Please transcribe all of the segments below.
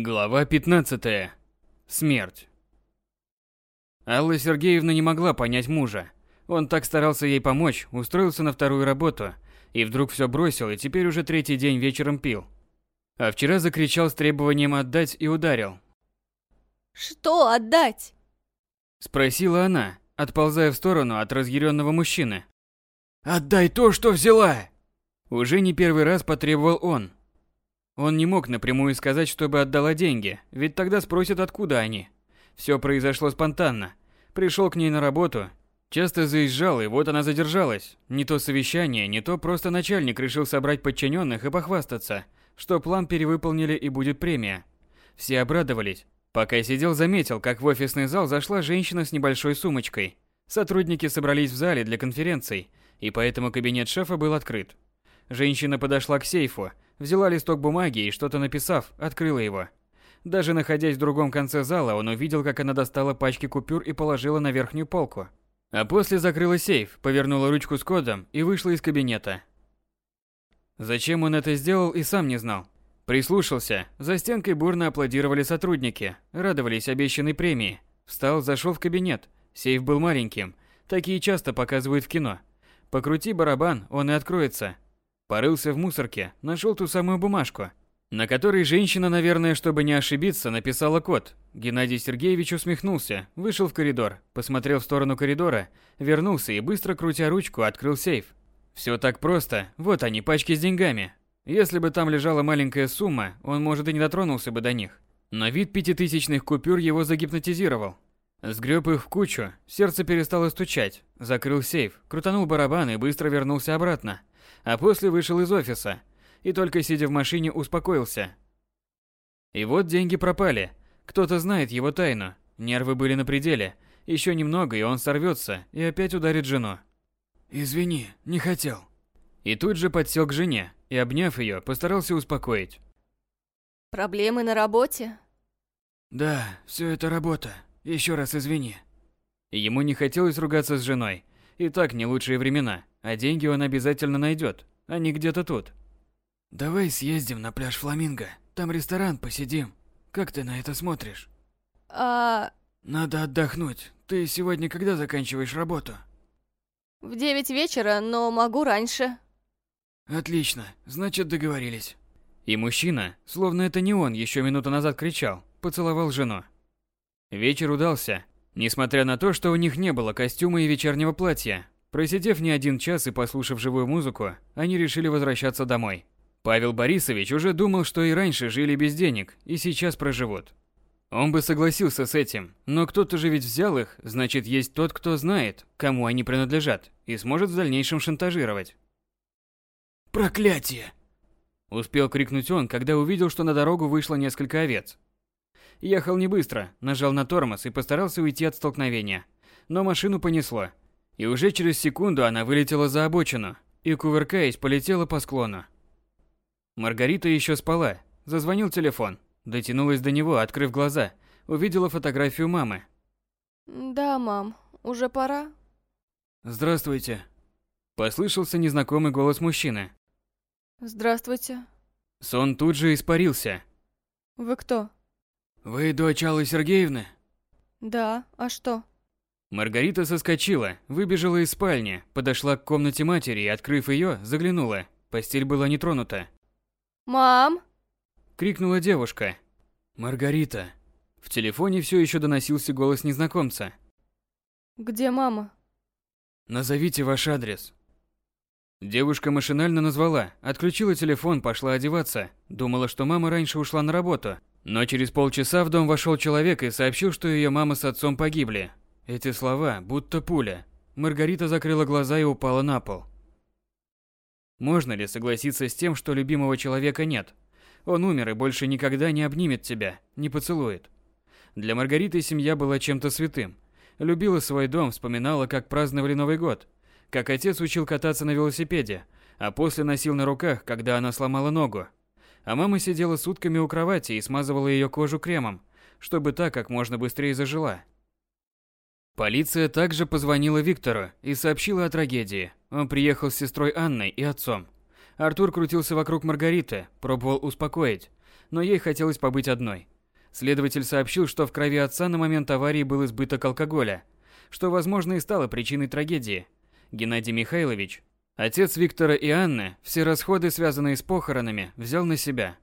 Глава 15. Смерть. Алла Сергеевна не могла понять мужа. Он так старался ей помочь, устроился на вторую работу, и вдруг все бросил, и теперь уже третий день вечером пил. А вчера закричал с требованием отдать и ударил. «Что отдать?» Спросила она, отползая в сторону от разъяренного мужчины. «Отдай то, что взяла!» Уже не первый раз потребовал он, он не мог напрямую сказать, чтобы отдала деньги, ведь тогда спросят, откуда они. Все произошло спонтанно. Пришел к ней на работу, часто заезжал, и вот она задержалась. Не то совещание, не то просто начальник решил собрать подчиненных и похвастаться, что план перевыполнили и будет премия. Все обрадовались. Пока сидел, заметил, как в офисный зал зашла женщина с небольшой сумочкой. Сотрудники собрались в зале для конференций, и поэтому кабинет шефа был открыт. Женщина подошла к сейфу, взяла листок бумаги и, что-то написав, открыла его. Даже находясь в другом конце зала, он увидел, как она достала пачки купюр и положила на верхнюю полку. А после закрыла сейф, повернула ручку с кодом и вышла из кабинета. Зачем он это сделал и сам не знал. Прислушался. За стенкой бурно аплодировали сотрудники, радовались обещанной премии. Встал, зашел в кабинет. Сейф был маленьким. Такие часто показывают в кино. Покрути барабан, он и откроется. Порылся в мусорке, нашел ту самую бумажку, на которой женщина, наверное, чтобы не ошибиться, написала код. Геннадий Сергеевич усмехнулся, вышел в коридор, посмотрел в сторону коридора, вернулся и быстро крутя ручку открыл сейф. Все так просто. Вот они, пачки с деньгами. Если бы там лежала маленькая сумма, он, может, и не дотронулся бы до них. Но вид пятитысячных купюр его загипнотизировал. Сгреб их в кучу, сердце перестало стучать, закрыл сейф, крутанул барабан и быстро вернулся обратно а после вышел из офиса и только сидя в машине успокоился. И вот деньги пропали. Кто-то знает его тайну. Нервы были на пределе. Еще немного, и он сорвется и опять ударит жену. «Извини, не хотел». И тут же подсел к жене и, обняв ее, постарался успокоить. «Проблемы на работе?» «Да, все это работа. Еще раз извини». Ему не хотелось ругаться с женой. И так не лучшие времена. А деньги он обязательно найдет, не где-то тут. Давай съездим на пляж Фламинго. Там ресторан, посидим. Как ты на это смотришь? А... Надо отдохнуть. Ты сегодня когда заканчиваешь работу? В девять вечера, но могу раньше. Отлично, значит договорились. И мужчина, словно это не он еще минуту назад кричал, поцеловал жену. Вечер удался, несмотря на то, что у них не было костюма и вечернего платья, Просидев не один час и послушав живую музыку, они решили возвращаться домой. Павел Борисович уже думал, что и раньше жили без денег, и сейчас проживут. Он бы согласился с этим, но кто-то же ведь взял их, значит есть тот, кто знает, кому они принадлежат, и сможет в дальнейшем шантажировать. «Проклятие!» Успел крикнуть он, когда увидел, что на дорогу вышло несколько овец. Ехал не быстро, нажал на тормоз и постарался уйти от столкновения. Но машину понесло, и уже через секунду она вылетела за обочину и, кувыркаясь, полетела по склону. Маргарита еще спала. Зазвонил телефон. Дотянулась до него, открыв глаза. Увидела фотографию мамы. «Да, мам. Уже пора?» «Здравствуйте». Послышался незнакомый голос мужчины. «Здравствуйте». Сон тут же испарился. «Вы кто?» «Вы дочь Аллы Сергеевны?» «Да. А что?» Маргарита соскочила, выбежала из спальни, подошла к комнате матери и, открыв ее, заглянула. Постель была не тронута. «Мам!» – крикнула девушка. «Маргарита!» В телефоне все еще доносился голос незнакомца. «Где мама?» «Назовите ваш адрес». Девушка машинально назвала, отключила телефон, пошла одеваться. Думала, что мама раньше ушла на работу. Но через полчаса в дом вошел человек и сообщил, что ее мама с отцом погибли. Эти слова, будто пуля. Маргарита закрыла глаза и упала на пол. Можно ли согласиться с тем, что любимого человека нет? Он умер и больше никогда не обнимет тебя, не поцелует. Для Маргариты семья была чем-то святым. Любила свой дом, вспоминала, как праздновали Новый год, как отец учил кататься на велосипеде, а после носил на руках, когда она сломала ногу. А мама сидела сутками у кровати и смазывала ее кожу кремом, чтобы та как можно быстрее зажила. Полиция также позвонила Виктору и сообщила о трагедии. Он приехал с сестрой Анной и отцом. Артур крутился вокруг Маргариты, пробовал успокоить. но ей хотелось побыть одной. Следователь сообщил, что в крови отца на момент аварии был избыток алкоголя, что, возможно, и стало причиной трагедии. Геннадий Михайлович, отец Виктора и Анны, все расходы, связанные с похоронами, взял на себя.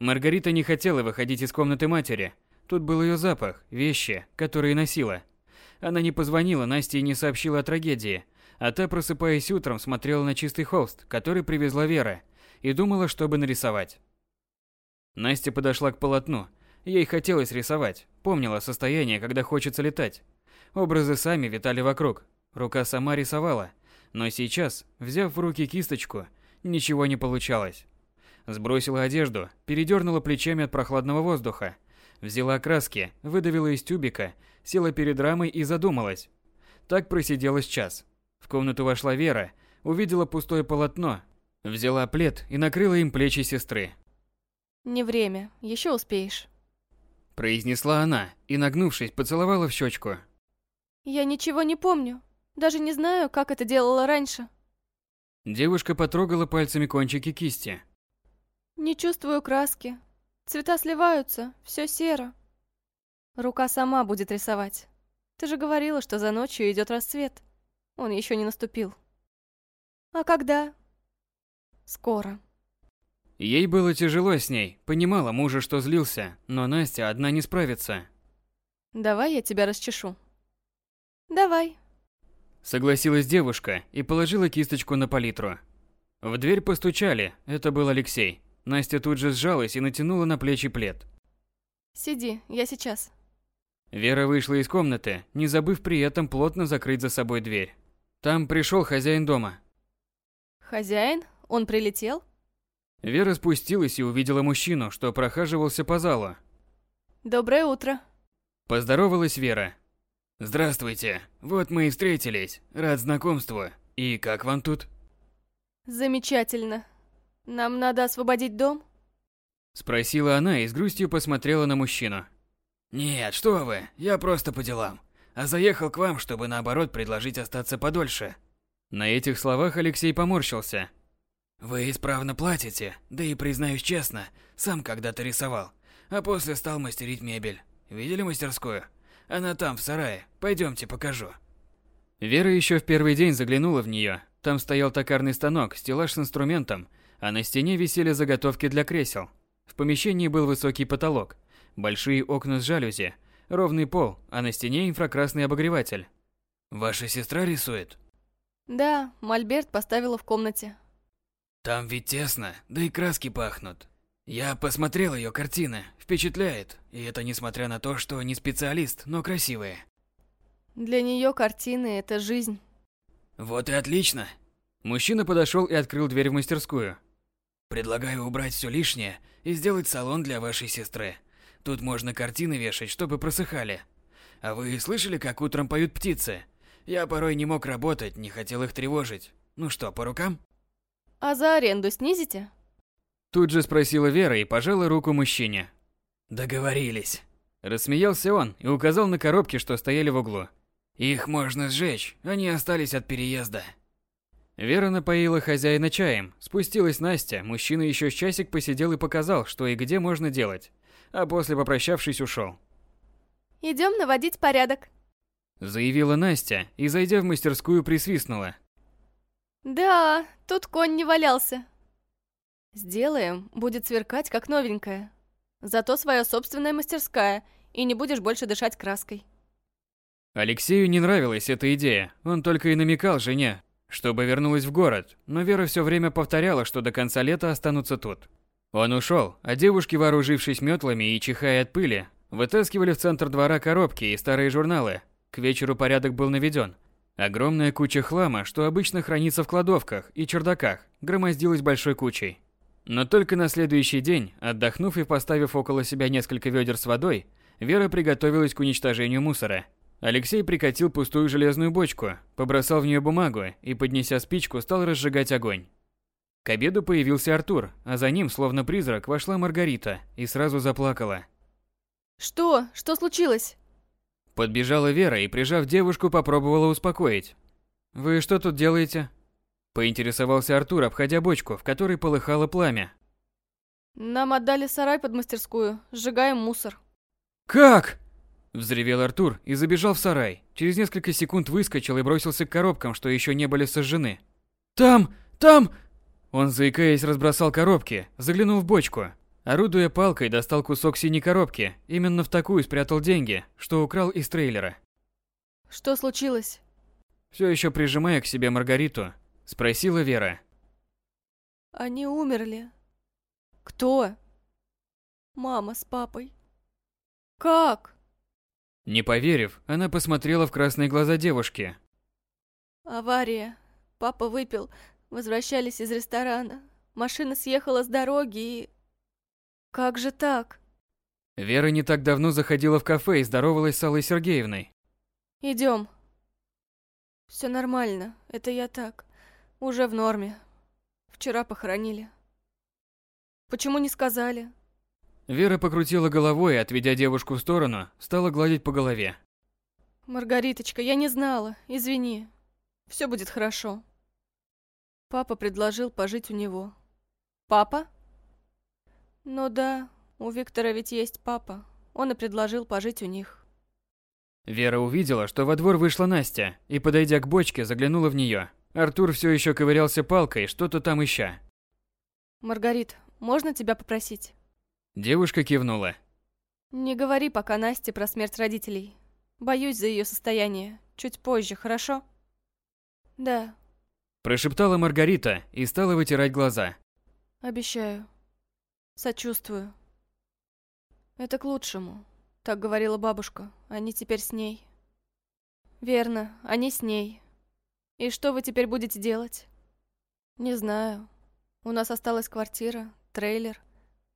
Маргарита не хотела выходить из комнаты матери. Тут был ее запах, вещи, которые носила. Она не позвонила Насте и не сообщила о трагедии, а та, просыпаясь утром, смотрела на чистый холст, который привезла Вера, и думала, чтобы нарисовать. Настя подошла к полотну. Ей хотелось рисовать, помнила состояние, когда хочется летать. Образы сами витали вокруг. Рука сама рисовала, но сейчас, взяв в руки кисточку, ничего не получалось. Сбросила одежду, передернула плечами от прохладного воздуха, взяла краски, выдавила из тюбика, села перед рамой и задумалась. Так просиделась час. В комнату вошла Вера, увидела пустое полотно, взяла плед и накрыла им плечи сестры. Не время, еще успеешь. Произнесла она и, нагнувшись, поцеловала в щечку. Я ничего не помню. Даже не знаю, как это делала раньше. Девушка потрогала пальцами кончики кисти. Не чувствую краски. Цвета сливаются, все серо. Рука сама будет рисовать. Ты же говорила, что за ночью идет рассвет. Он еще не наступил. А когда? Скоро. Ей было тяжело с ней, понимала мужа, что злился, но Настя одна не справится. Давай я тебя расчешу. Давай. Согласилась девушка и положила кисточку на палитру. В дверь постучали, это был Алексей. Настя тут же сжалась и натянула на плечи плед. Сиди, я сейчас. Вера вышла из комнаты, не забыв при этом плотно закрыть за собой дверь. Там пришел хозяин дома. Хозяин? Он прилетел? Вера спустилась и увидела мужчину, что прохаживался по залу. Доброе утро. Поздоровалась Вера. Здравствуйте. Вот мы и встретились. Рад знакомству. И как вам тут? Замечательно. Нам надо освободить дом? Спросила она и с грустью посмотрела на мужчину. Нет, что вы, я просто по делам. А заехал к вам, чтобы наоборот предложить остаться подольше. На этих словах Алексей поморщился. Вы исправно платите, да и признаюсь честно, сам когда-то рисовал, а после стал мастерить мебель. Видели мастерскую? Она там, в сарае. Пойдемте, покажу. Вера еще в первый день заглянула в нее. Там стоял токарный станок, стеллаж с инструментом, а на стене висели заготовки для кресел. В помещении был высокий потолок, большие окна с жалюзи, ровный пол, а на стене инфракрасный обогреватель. Ваша сестра рисует? Да, Мольберт поставила в комнате. Там ведь тесно, да и краски пахнут. Я посмотрел ее картины, впечатляет, и это несмотря на то, что не специалист, но красивые. Для нее картины – это жизнь. Вот и отлично. Мужчина подошел и открыл дверь в мастерскую. Предлагаю убрать все лишнее и сделать салон для вашей сестры. Тут можно картины вешать, чтобы просыхали. А вы слышали, как утром поют птицы? Я порой не мог работать, не хотел их тревожить. Ну что, по рукам? А за аренду снизите? Тут же спросила Вера и пожала руку мужчине. Договорились. Рассмеялся он и указал на коробки, что стояли в углу. Их можно сжечь, они остались от переезда. Вера напоила хозяина чаем, спустилась Настя, мужчина еще с часик посидел и показал, что и где можно делать, а после, попрощавшись, ушел. Идем наводить порядок. Заявила Настя и, зайдя в мастерскую, присвистнула. Да, тут конь не валялся. Сделаем, будет сверкать, как новенькая. Зато своя собственная мастерская, и не будешь больше дышать краской. Алексею не нравилась эта идея, он только и намекал жене, чтобы вернулась в город, но Вера все время повторяла, что до конца лета останутся тут. Он ушел, а девушки, вооружившись метлами и чихая от пыли, вытаскивали в центр двора коробки и старые журналы. К вечеру порядок был наведен. Огромная куча хлама, что обычно хранится в кладовках и чердаках, громоздилась большой кучей. Но только на следующий день, отдохнув и поставив около себя несколько ведер с водой, Вера приготовилась к уничтожению мусора. Алексей прикатил пустую железную бочку, побросал в нее бумагу и, поднеся спичку, стал разжигать огонь. К обеду появился Артур, а за ним, словно призрак, вошла Маргарита и сразу заплакала. Что? Что случилось? Подбежала Вера и, прижав девушку, попробовала успокоить. «Вы что тут делаете?» Поинтересовался Артур, обходя бочку, в которой полыхало пламя. Нам отдали сарай под мастерскую, сжигаем мусор. Как? Взревел Артур и забежал в сарай. Через несколько секунд выскочил и бросился к коробкам, что еще не были сожжены. Там, там! Он, заикаясь, разбросал коробки, заглянул в бочку. Орудуя палкой, достал кусок синей коробки. Именно в такую спрятал деньги, что украл из трейлера. Что случилось? Все еще прижимая к себе Маргариту, спросила Вера. Они умерли. Кто? Мама с папой. Как? Не поверив, она посмотрела в красные глаза девушки. Авария. Папа выпил. Возвращались из ресторана. Машина съехала с дороги и... Как же так? Вера не так давно заходила в кафе и здоровалась с Аллой Сергеевной. Идем. Все нормально. Это я так. Уже в норме. Вчера похоронили. Почему не сказали? Вера покрутила головой и, отведя девушку в сторону, стала гладить по голове. Маргариточка, я не знала. Извини. Все будет хорошо. Папа предложил пожить у него. Папа? Ну да, у Виктора ведь есть папа. Он и предложил пожить у них. Вера увидела, что во двор вышла Настя, и, подойдя к бочке, заглянула в нее. Артур все еще ковырялся палкой, что-то там ища. Маргарит, можно тебя попросить? Девушка кивнула. Не говори пока Насте про смерть родителей. Боюсь за ее состояние. Чуть позже, хорошо? Да. Прошептала Маргарита и стала вытирать глаза. Обещаю. Сочувствую. Это к лучшему. Так говорила бабушка. Они теперь с ней. Верно, они с ней. И что вы теперь будете делать? Не знаю. У нас осталась квартира, трейлер.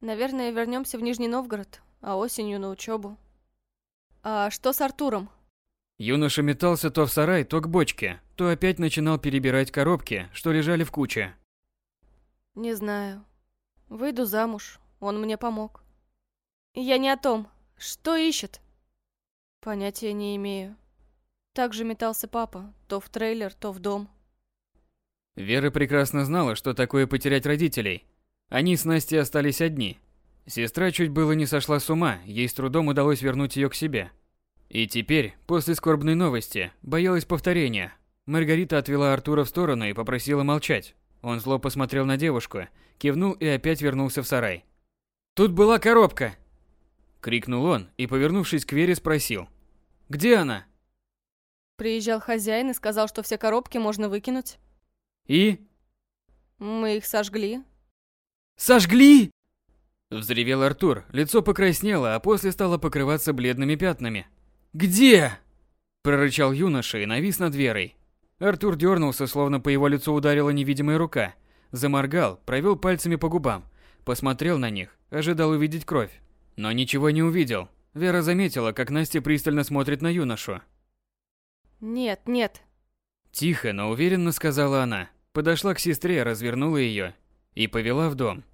Наверное, вернемся в Нижний Новгород, а осенью на учебу. А что с Артуром? Юноша метался то в сарай, то к бочке, то опять начинал перебирать коробки, что лежали в куче. Не знаю. Выйду замуж, он мне помог. Я не о том. Что ищет? Понятия не имею. Так же метался папа, то в трейлер, то в дом. Вера прекрасно знала, что такое потерять родителей. Они с Настей остались одни. Сестра чуть было не сошла с ума, ей с трудом удалось вернуть ее к себе. И теперь, после скорбной новости, боялась повторения. Маргарита отвела Артура в сторону и попросила молчать. Он зло посмотрел на девушку, кивнул и опять вернулся в сарай. «Тут была коробка!» Крикнул он и, повернувшись к Вере, спросил. «Где она?» Приезжал хозяин и сказал, что все коробки можно выкинуть. «И?» Мы их сожгли. «Сожгли?» Взревел Артур, лицо покраснело, а после стало покрываться бледными пятнами. «Где?» Прорычал юноша и навис над Верой. Артур дернулся, словно по его лицу ударила невидимая рука. Заморгал, провел пальцами по губам, посмотрел на них, ожидал увидеть кровь. Но ничего не увидел. Вера заметила, как Настя пристально смотрит на юношу. Нет, нет. Тихо, но уверенно сказала она. Подошла к сестре, развернула ее и повела в дом.